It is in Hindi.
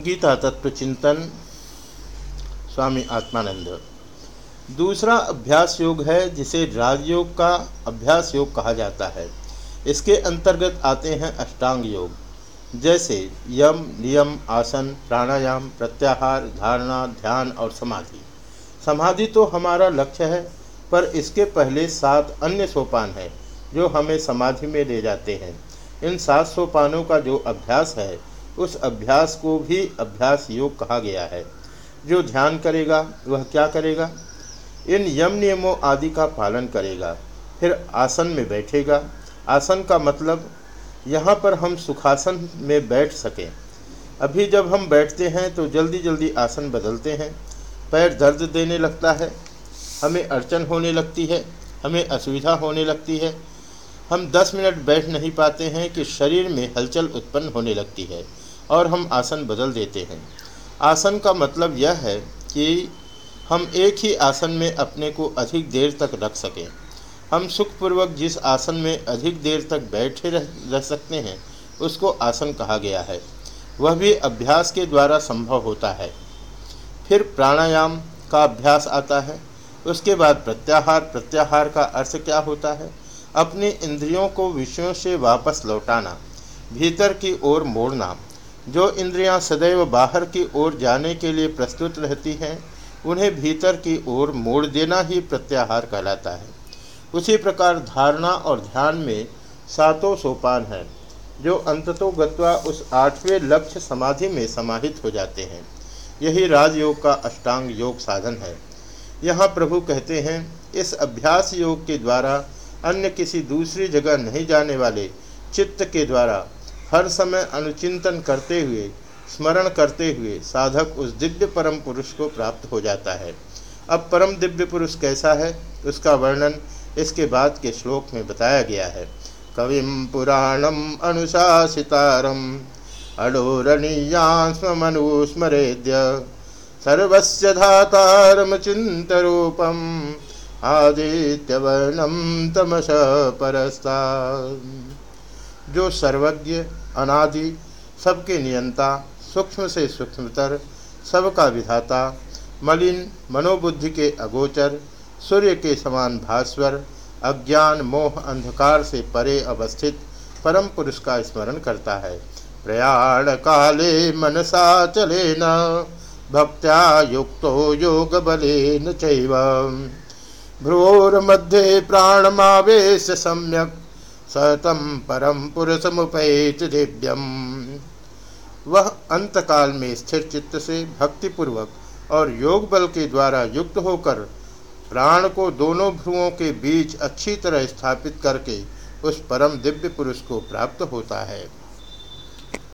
गीता तत्व चिंतन स्वामी आत्मानंद। दूसरा अभ्यास योग है, जिसे राजयोग का अभ्यास योग कहा जाता है। इसके अंतर्गत आते हैं अष्टांग योग। जैसे यम, नियम, आसन, प्राणायाम, प्रत्याहार, धारणा, ध्यान और समाधि। समाधि तो हमारा लक्ष्य है, पर इसके पहले सात अन्य सोपान हैं, जो हमें समाधि में ले जाते हैं। इन सात सोपानों का जो अभ्यास है उस अभ्यास को भी अभ्यास योग कहा गया है। जो ध्यान करेगा, वह क्या करेगा? इन यम नियमों आदि का पालन करेगा। फिर आसन में बैठेगा। आसन का मतलब यहाँ पर हम सुखासन में बैठ सकें। अभी जब हम बैठते हैं तो जल्दी जल्दी आसन बदलते हैं। पैर दर्द देने लगता है। हमें अड़चन होने लगती है। हमें असुविधा होने लगती है। हम 10 मिनट बैठ नहीं पाते हैं कि शरीर में हलचल उत्पन्न होने लगती है। और हम आसन बदल देते हैं। आसन का मतलब यह है कि हम एक ही आसन में अपने को अधिक देर तक रख सकें। हम सुखपूर्वक जिस आसन में अधिक देर तक बैठे रह, रह सकते हैं उसको आसन कहा गया है। वह भी अभ्यास के द्वारा संभव होता है। फिर प्राणायाम का अभ्यास आता है। उसके बाद प्रत्याहार प्रत्याहार का अर्थ क्या होता है? अपने इंद्रियों को विषयों से वापस लौटाना भीतर की ओर मोड़ना। जो इंद्रियाँ सदैव बाहर की ओर जाने के लिए प्रस्तुत रहती हैं, उन्हें भीतर की ओर मोड़ देना ही प्रत्याहार कहलाता है। उसी प्रकार धारणा और ध्यान में सातों सोपान हैं, जो अंततो गत्वा उस आठवें लक्ष्य समाधि में समाहित हो जाते हैं। यही राजयोग का अष्टांग योग साधन है। यहाँ प्रभु कहते हैं, इस अभ्यास योग के द्वारा अन्य किसी दूसरी जगह नहीं जाने वाले चित्त के द्वारा हर समय अनुचिंतन करते हुए, स्मरण करते हुए साधक उस दिव्य परम पुरुष को प्राप्त हो जाता है। अब परम दिव्य पुरुष कैसा है, उसका वर्णन इसके बाद के श्लोक में बताया गया है। कविम पुराणम अनुशासितारम अडोरणीयास्मनुस्मरेद्य सर्वस्य चिंतरूपम आदित्यवर्णम तमस परस्ता जो सर्वज्ञ, अनादि, सबके नियंता, सूक्ष्म से सूक्ष्मतर, सबका विधाता, मलिन मनोबुद्धि के अगोचर, सूर्य के समान भास्वर, अज्ञान, मोह, अंधकार से परे अवस्थित, परम पुरुष का स्मरण करता है। प्रयाण काले मनसा चले न भक्त्या युक्तो योग बलेन चैव। भ्रोर मध्य प्राणमावेश सम्यक सतम परम पुरुष मुपैत दिव्यम। वह अंतकाल में स्थिर चित्त से भक्तिपूर्वक और योग बल के द्वारा युक्त होकर प्राण को दोनों भ्रुवों के बीच अच्छी तरह स्थापित करके उस परम दिव्य पुरुष को प्राप्त होता है।